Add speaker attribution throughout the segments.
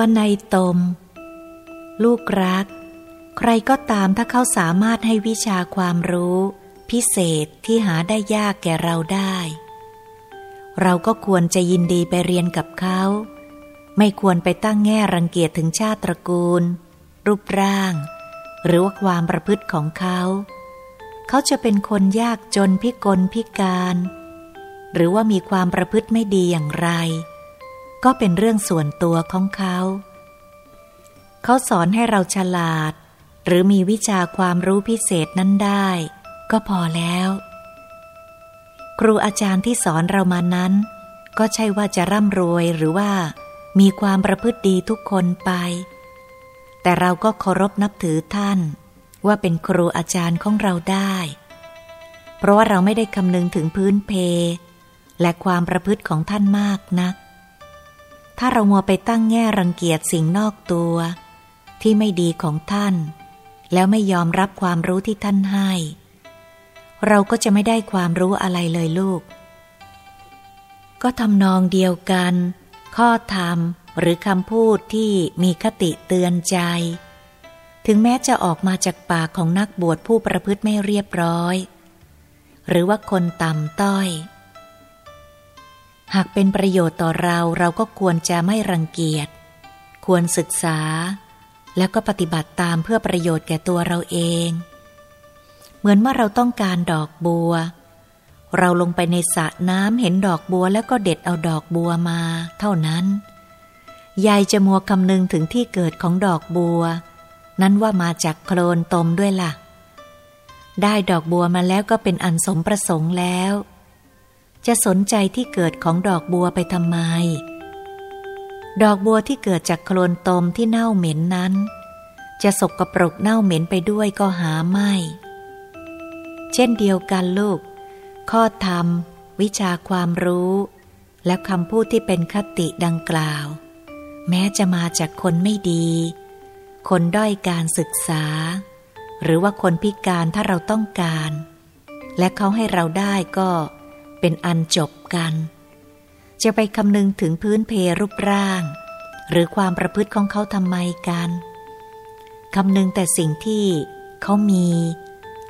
Speaker 1: วในตม ลูกรัก ใครก็ตามถ้าเขาสามารถให้วิชาความรู้ พิเศษที่หาได้ยากแก่เราได้ เราก็ควรจะยินดีไปเรียนกับเขา ไม่ควรไปตั้งแง่รังเกียจถึงชาติตระกูล รูปร่าง หรือว่าความประพฤติของเขา เขาจะเป็นคนยากจนพิกลพิการ หรือว่ามีความประพฤติไม่ดีอย่างไร ก็เป็นเรื่องส่วนตัวของเขา เขาสอนให้เราฉลาด หรือมีวิชาความรู้พิเศษนั้นได้ ก็พอแล้ว ครูอาจารย์ที่สอนเรามานั้น ก็ใช่ว่าจะร่ำรวยหรือว่ามีความประพฤติดีทุกคนไป แต่เราก็เคารพนับถือท่าน ว่าเป็นครูอาจารย์ของเราได้ เพราะว่าเราไม่ได้คำนึงถึงพื้นเพ และความประพฤติของท่านมากนัก ถ้าเรามัวไปตั้งแง่รังเกียจสิ่งนอกตัว ที่ไม่ดีของท่าน แล้วไม่ยอมรับความรู้ที่ท่านให้ เราก็จะไม่ได้ความรู้อะไรเลยลูก ก็ทำนองเดียวกัน ข้อธรรมหรือคำพูดที่มีคติเตือนใจ ถึงแม้จะออกมาจากปากของนักบวชผู้ประพฤติไม่เรียบร้อย หรือว่าคนต่ำต้อย หากเป็นประโยชน์ต่อเราเราก็ควรจะไม่รังเกียจ ควรศึกษา แล้วก็ปฏิบัติตามเพื่อประโยชน์แก่ตัวเราเอง เหมือนเมื่อเราต้องการดอกบัว เราลงไปในสระน้ำเห็นดอกบัวแล้วก็เด็ดเอาดอกบัวมา เท่านั้น ยายจะมัวคำนึงถึงที่เกิดของดอกบัว นั้นว่ามาจากโคลนตมด้วยละ่ะ ได้ดอกบัวมาแล้วก็เป็นอันสมประสงค์แล้ว จะสนใจที่เกิดของดอกบัวไปทำไม ดอกบัวที่เกิดจากโคลนตมที่เน่าเหม็นนั้น จะสกรปรกเน่าเหม็นไปด้วยก็หาไม่ เช่นเดียวกันลูก ข้อธรรม วิชาความรู้ และคำพูดที่เป็นคติดังกล่าว แม้จะมาจากคนไม่ดี คนด้อยการศึกษา หรือว่าคนพิการถ้าเราต้องการ และเขาให้เราได้ก็ เป็นอันจบกัน จะไปคำนึงถึงพื้นเพรูปร่าง หรือความประพฤติของเขาทำไมกันคำนึงแต่สิ่งที่เขามี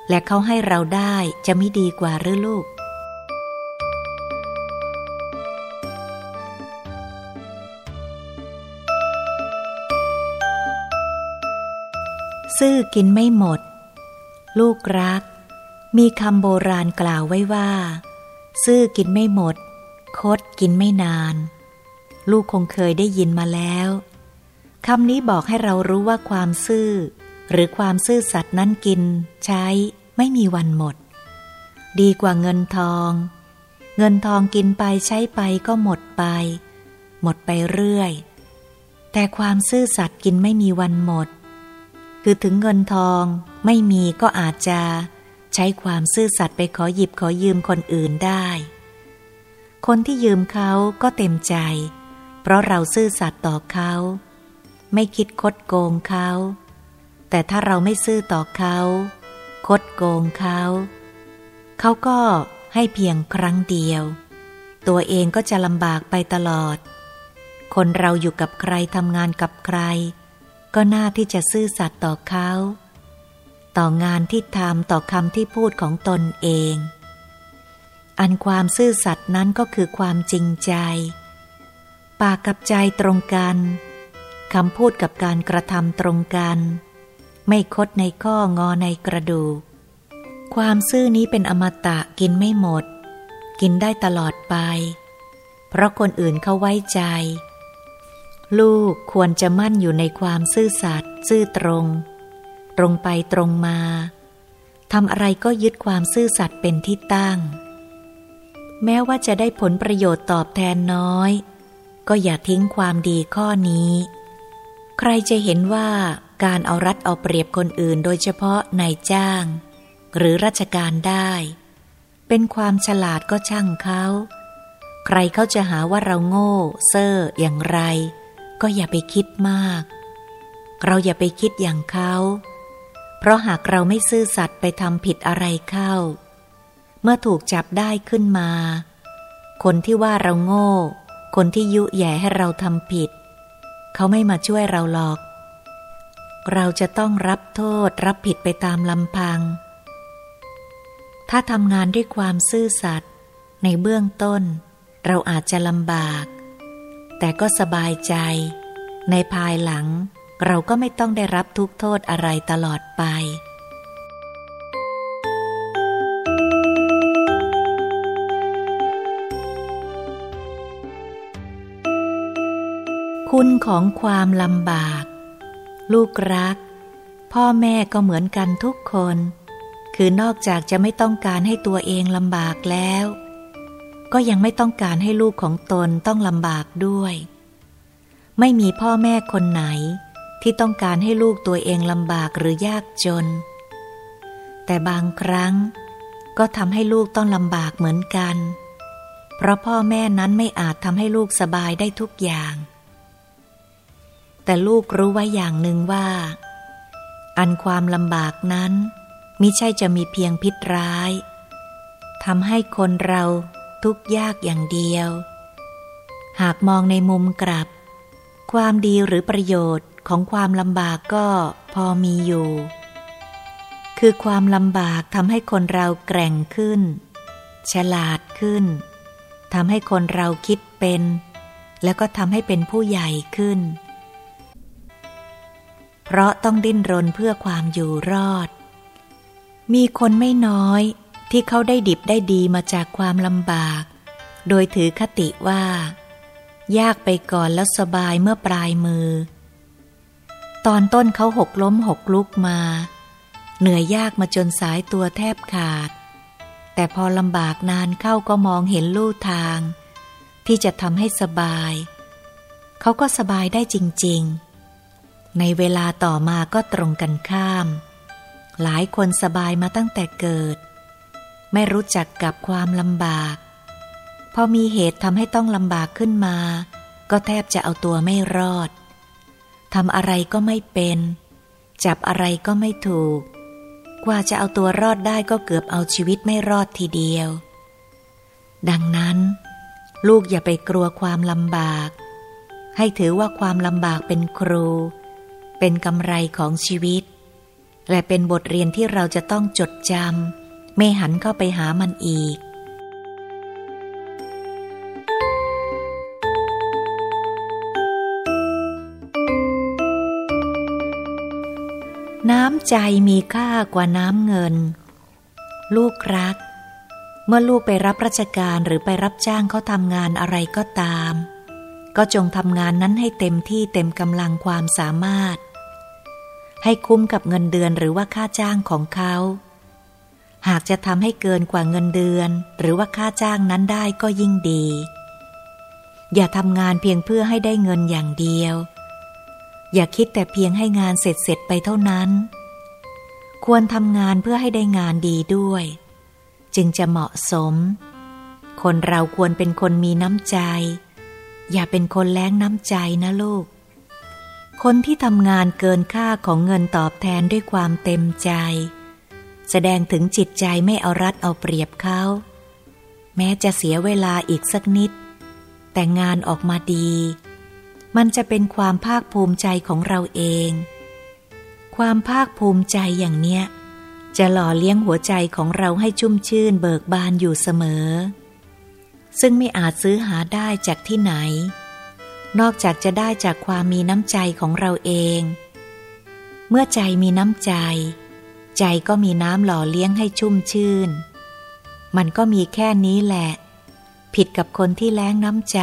Speaker 1: และเขาให้เราได้จะไม่ดีกว่าหรือลูก ซื่อกินไม่หมด ลูกรัก มีคำโบราณกล่าวไว้ว่า ซื่อกินไม่หมด คดกินไม่นาน ลูกคงเคยได้ยินมาแล้วคำนี้บอกให้เรารู้ว่าความซื่อ หรือความซื่อสัตย์นั้นกิน ใช้ ไม่มีวันหมด ดีกว่าเงินทอง เงินทองกินไปใช้ไปก็หมดไป หมดไปเรื่อย แต่ความซื่อสัตย์กินไม่มีวันหมด คือถึงเงินทองไม่มีก็อาจจะ ใช้ความซื่อสัตย์ไปขอหยิบขอยืมคนอื่นได้ คนที่ยืมเขาก็เต็มใจ เพราะเราซื่อสัตย์ต่อเขา ไม่คิดคดโกงเขา แต่ถ้าเราไม่ซื่อต่อเขา คดโกงเขา เขาก็ให้เพียงครั้งเดียว ตัวเองก็จะลำบากไปตลอด คนเราอยู่กับใครทำงานกับใคร ก็น่าที่จะซื่อสัตย์ต่อเขา ต่องานที่ทำต่อคำที่พูดของตนเอง อันความซื่อสัตย์นั้นก็คือความจริงใจ ปากกับใจตรงกันคำพูดกับการกระทำตรงกัน ไม่คดในข้องอในกระดูก ความซื่อนี้เป็นอมตะกินไม่หมด กินได้ตลอดไป เพราะคนอื่นเขาไว้ใจ ลูกควรจะมั่นอยู่ในความซื่อสัตย์ซื่อตรง ตรงไปตรงมาทำอะไรก็ยึดความซื่อสัตย์เป็นที่ตั้ง แม้ว่าจะได้ผลประโยชน์ตอบแทนน้อย ก็อย่าทิ้งความดีข้อนี้ ใครจะเห็นว่าการเอารัดเอาเปรียบคนอื่นโดยเฉพาะนายจ้าง หรือราชการได้ เป็นความฉลาดก็ช่างเขา ใครเขาจะหาว่าเราโง่ เซ่ออย่างไร ก็อย่าไปคิดมาก เราอย่าไปคิดอย่างเขา เพราะหากเราไม่ซื่อสัตย์ไปทำผิดอะไรเข้า เมื่อถูกจับได้ขึ้นมา คนที่ว่าเราโง่ คนที่ยุแย่ให้เราทำผิดเขเขาไม่มาช่วยเราหรอก เราจะต้องรับโทษรับผิดไปตามลำพัง ถ้าทำงานด้วยความซื่อสัตย์ในเบื้องต้น เราอาจจะลำบาก แต่ก็สบายใจ ในภายหลัง เราก็ไม่ต้องได้รับทุกโทษอะไรตลอดไป คุณของความลำบาก ลูกรัก พ่อแม่ก็เหมือนกันทุกคน คือนอกจากจะไม่ต้องการให้ตัวเองลำบากแล้ว ก็ยังไม่ต้องการให้ลูกของตนต้องลำบากด้วยไม่มีพ่อแม่คนไหน ที่ต้องการให้ลูกตัวเองลำบากหรือยากจน แต่บางครั้งก็ทำให้ลูกต้องลำบากเหมือนกัน เพราะพ่อแม่นั้นไม่อาจทำให้ลูกสบายได้ทุกอย่าง แต่ลูกรู้ไว้อย่างหนึ่งว่า อันความลำบากนั้นมิใช่จะมีเพียงพิษร้ายทำให้คนเราทุกยากอย่างเดียว หากมองในมุมกลับ ความดีหรือประโยชน์ ของความลำบากก็พอมีอยู่ คือความลำบากทำให้คนเราแกร่งขึ้น ฉลาดขึ้นทำให้คนเราคิดเป็น แล้วก็ทำให้เป็นผู้ใหญ่ขึ้น เพราะต้องดิ้นรนเพื่อความอยู่รอด มีคนไม่น้อยที่เขาได้ดิบได้ดีมาจากความลำบาก โดยถือคติว่า ยากไปก่อนแล้วสบายเมื่อปลายมือ ตอนต้นเขาหกล้มหกลุกมา เหนื่อยยากมาจนสายตัวแทบขาด แต่พอลำบากนานเข้าก็มองเห็นลู่ทาง ที่จะทำให้สบาย เขาก็สบายได้จริง ๆ ในเวลาต่อมาก็ตรงกันข้าม หลายคนสบายมาตั้งแต่เกิด ไม่รู้จักกับความลำบาก พอมีเหตุทำให้ต้องลำบากขึ้นมา ก็แทบจะเอาตัวไม่รอด ทำอะไรก็ไม่เป็น จับอะไรก็ไม่ถูก กว่าจะเอาตัวรอดได้ก็เกือบเอาชีวิตไม่รอดทีเดียว ดังนั้น ลูกอย่าไปกลัวความลำบาก ให้ถือว่าความลำบากเป็นครู เป็นกำไรของชีวิต และเป็นบทเรียนที่เราจะต้องจดจำไม่หันเข้าไปหามันอีก น้ำใจมีค่ากว่าน้ำเงิน ลูกรัก เมื่อลูกไปรับราชการหรือไปรับจ้างเขาทำงานอะไรก็ตาม ก็จงทำงานนั้นให้เต็มที่เต็มกำลังความสามารถ ให้คุ้มกับเงินเดือนหรือว่าค่าจ้างของเขา หากจะทำให้เกินกว่าเงินเดือน หรือว่าค่าจ้างนั้นได้ก็ยิ่งดี อย่าทำงานเพียงเพื่อให้ได้เงินอย่างเดียว อย่าคิดแต่เพียงให้งานเสร็จเสร็จไปเท่านั้น ควรทำงานเพื่อให้ได้งานดีด้วย จึงจะเหมาะสม คนเราควรเป็นคนมีน้ำใจ อย่าเป็นคนแล้งน้ำใจนะลูก คนที่ทำงานเกินค่าของเงินตอบแทนด้วยความเต็มใจ แสดงถึงจิตใจไม่เอารัดเอาเปรียบเขา แม้จะเสียเวลาอีกสักนิด แต่งานออกมาดี มันจะเป็นความภาคภูมิใจของเราเอง ความภาคภูมิใจอย่างเนี้ย จะหล่อเลี้ยงหัวใจของเราให้ชุ่มชื่นเบิกบานอยู่เสมอ ซึ่งไม่อาจซื้อหาได้จากที่ไหน นอกจากจะได้จากความมีน้ำใจของเราเอง เมื่อใจมีน้ำใจ ใจก็มีน้ำหล่อเลี้ยงให้ชุ่มชื่น มันก็มีแค่นี้แหละ ผิดกับคนที่แล้งน้ำใจ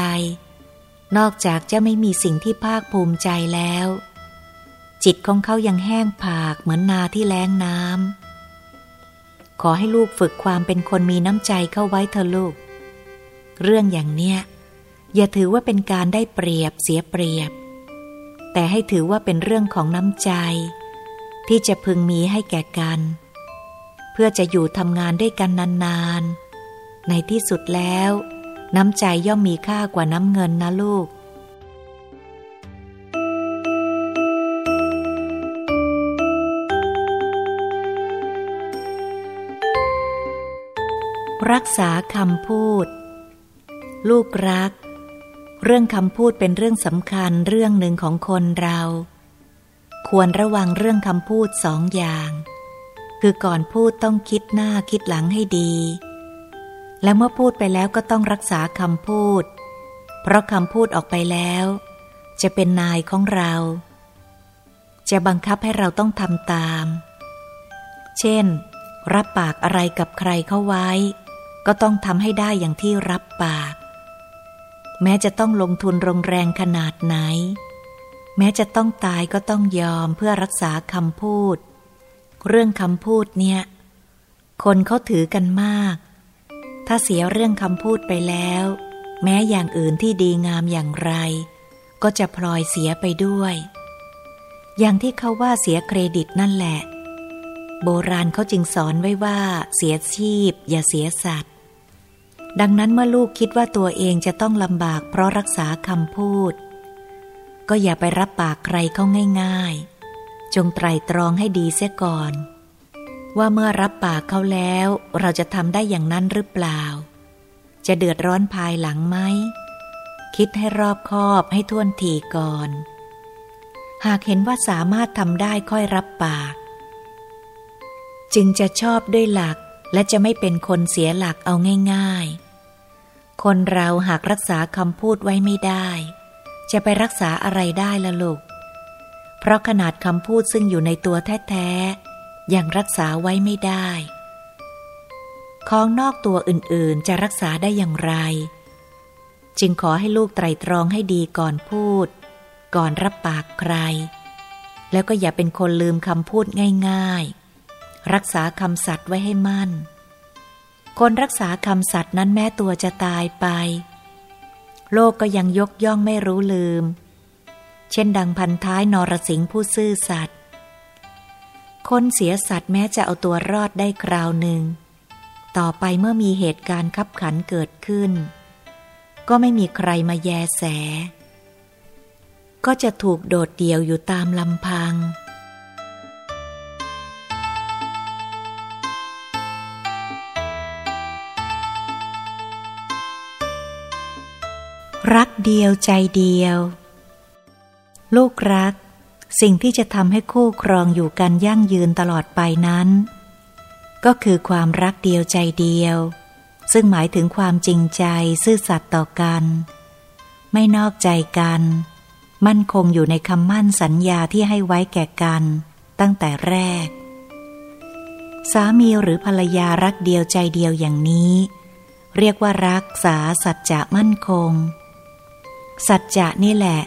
Speaker 1: นอกจากจะไม่มีสิ่งที่ภาคภูมิใจแล้ว จิตของเขายังแห้งผากเหมือนนาที่แล้งน้ำขอให้ลูกฝึกความเป็นคนมีน้ำใจเข้าไว้เถอะลูก เรื่องอย่างเนี้ยอย่าถือว่าเป็นการได้เปรียบเสียเปรียบ แต่ให้ถือว่าเป็นเรื่องของน้ำใจ ที่จะพึงมีให้แก่กัน เพื่อจะอยู่ทำงานด้วยกันนานๆ ในที่สุดแล้ว น้ำใจย่อมมีค่ากว่าน้ำเงินนะลูก รักษาคำพูด ลูกรัก เรื่องคำพูดเป็นเรื่องสำคัญเรื่องหนึ่งของคนเรา ควรระวังเรื่องคำพูดสองอย่าง คือก่อนพูดต้องคิดหน้าคิดหลังให้ดี และเมื่อพูดไปแล้วก็ต้องรักษาคำพูด เพราะคำพูดออกไปแล้ว จะเป็นนายของเรา จะบังคับให้เราต้องทำตาม เช่น รับปากอะไรกับใครเข้าไว้ ก็ต้องทำให้ได้อย่างที่รับปาก แม้จะต้องลงทุนโรงแรงขนาดไหน แม้จะต้องตายก็ต้องยอมเพื่อรักษาคำพูด เรื่องคำพูดเนี่ย คนเขาถือกันมาก ถ้าเสียเรื่องคำพูดไปแล้ว แม้อย่างอื่นที่ดีงามอย่างไร ก็จะพลอยเสียไปด้วย อย่างที่เขาว่าเสียเครดิตนั่นแหละ โบราณเขาจึงสอนไว้ว่า เสียชีพ อย่าเสียสัตว์ ดังนั้นเมื่อลูกคิดว่าตัวเองจะต้องลำบากเพราะรักษาคำพูด ก็อย่าไปรับปากใครเข้าง่าย ๆ จงไตรตรองให้ดีเสียก่อน ว่าเมื่อรับปากเขาแล้ว เราจะทำได้อย่างนั้นหรือเปล่า จะเดือดร้อนภายหลังไหม คิดให้รอบคอบให้ท่วนทีก่อน หากเห็นว่าสามารถทำได้ค่อยรับปาก จึงจะชอบด้วยหลักและจะไม่เป็นคนเสียหลักเอาง่าย ๆ คนเราหากรักษาคำพูดไว้ไม่ได้ จะไปรักษาอะไรได้ละลูก เพราะขนาดคำพูดซึ่งอยู่ในตัวแท้ๆ ยังรักษาไว้ไม่ได้ ของนอกตัวอื่นๆจะรักษาได้อย่างไร จึงขอให้ลูกไตรตรองให้ดีก่อนพูด ก่อนรับปากใคร แล้วก็อย่าเป็นคนลืมคำพูดง่าย ๆ รักษาคำสัตว์ไว้ให้มั่น คนรักษาคำสัตว์นั้นแม้ตัวจะตายไป โลกก็ยังยกย่องไม่รู้ลืม เช่นดังพันท้ายนรสิงห์ผู้ซื่อสัตว์ คนเสียสัตว์แม้จะเอาตัวรอดได้คราวหนึ่ง ต่อไปเมื่อมีเหตุการณ์ขับขันเกิดขึ้น ก็ไม่มีใครมาแยแส ก็จะถูกโดดเดี่ยวอยู่ตามลำพังรักเดียวใจเดียว ลูกรัก สิ่งที่จะทำให้คู่ครองอยู่กันยั่งยืนตลอดไปนั้น ก็คือความรักเดียวใจเดียว ซึ่งหมายถึงความจริงใจซื่อสัตย์ต่อกัน ไม่นอกใจกัน มั่นคงอยู่ในคำมั่นสัญญาที่ให้ไว้แก่กันตั้งแต่แรก สามีหรือภรรยารักเดียวใจเดียวอย่างนี้ เรียกว่ารักษาสัจจะมั่นคง สัจจะนี่แหละ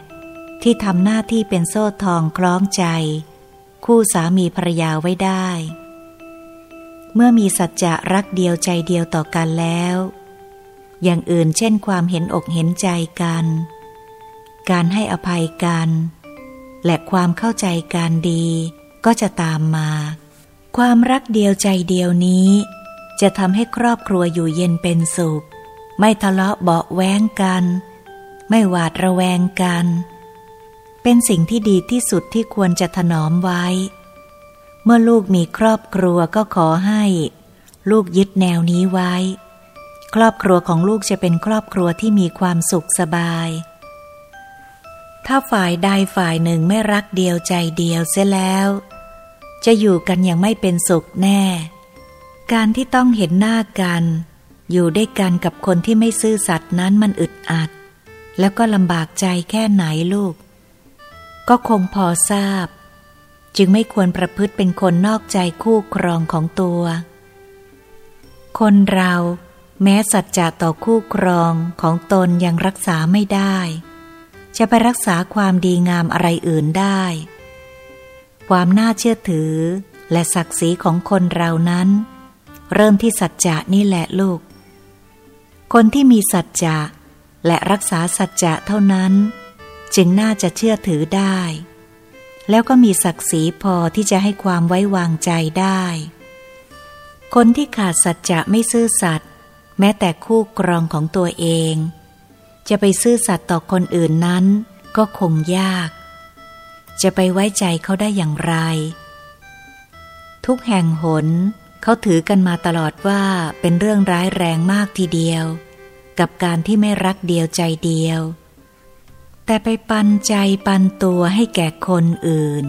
Speaker 1: ที่ทำหน้าที่เป็นโซ่ทองคล้องใจ คู่สามีภรรยาไว้ได้ เมื่อมีสัจจะรักเดียวใจเดียวต่อกันแล้ว อย่างอื่นเช่นความเห็นอกเห็นใจกัน การให้อภัยกัน และความเข้าใจการดีก็จะตามมา ความรักเดียวใจเดียวนี้ จะทำให้ครอบครัวอยู่เย็นเป็นสุข ไม่ทะเลาะเบาแว้งกัน ไม่หวาดระแวงกัน เป็นสิ่งที่ดีที่สุดที่ควรจะถนอมไว้ เมื่อลูกมีครอบครัวก็ขอให้ ลูกยึดแนวนี้ไว้ ครอบครัวของลูกจะเป็นครอบครัวที่มีความสุขสบาย ถ้าฝ่ายใดฝ่ายหนึ่งไม่รักเดียวใจเดียวเสียแล้ว จะอยู่กันอย่างไม่เป็นสุขแน่ การที่ต้องเห็นหน้ากัน อยู่ด้วยกันกับคนที่ไม่ซื่อสัตย์นั้นมันอึดอัด แล้วก็ลำบากใจแค่ไหนลูก ก็คงพอทราบ จึงไม่ควรประพฤติเป็นคนนอกใจคู่ครองของตัว คนเราแม้สัจจะต่อคู่ครองของตนยังรักษาไม่ได้ จะไปรักษาความดีงามอะไรอื่นได้ ความน่าเชื่อถือและศักดิ์ศรีของคนเรานั้น เริ่มที่สัจจะนี่แหละลูก คนที่มีสัจจะและรักษาสัจจะเท่านั้น จึงน่าจะเชื่อถือได้ แล้วก็มีศักดิ์ศรีพอที่จะให้ความไว้วางใจได้ คนที่ขาดสัจจะไม่ซื่อสัตย์แม้แต่คู่กรองของตัวเอง จะไปซื่อสัตย์ต่อคนอื่นนั้นก็คงยาก จะไปไว้ใจเขาได้อย่างไร ทุกแห่งหนเขาถือกันมาตลอดว่าเป็นเรื่องร้ายแรงมากทีเดียว กับการที่ไม่รักเดียวใจเดียว แต่ไปปันใจปันตัวให้แก่คนอื่น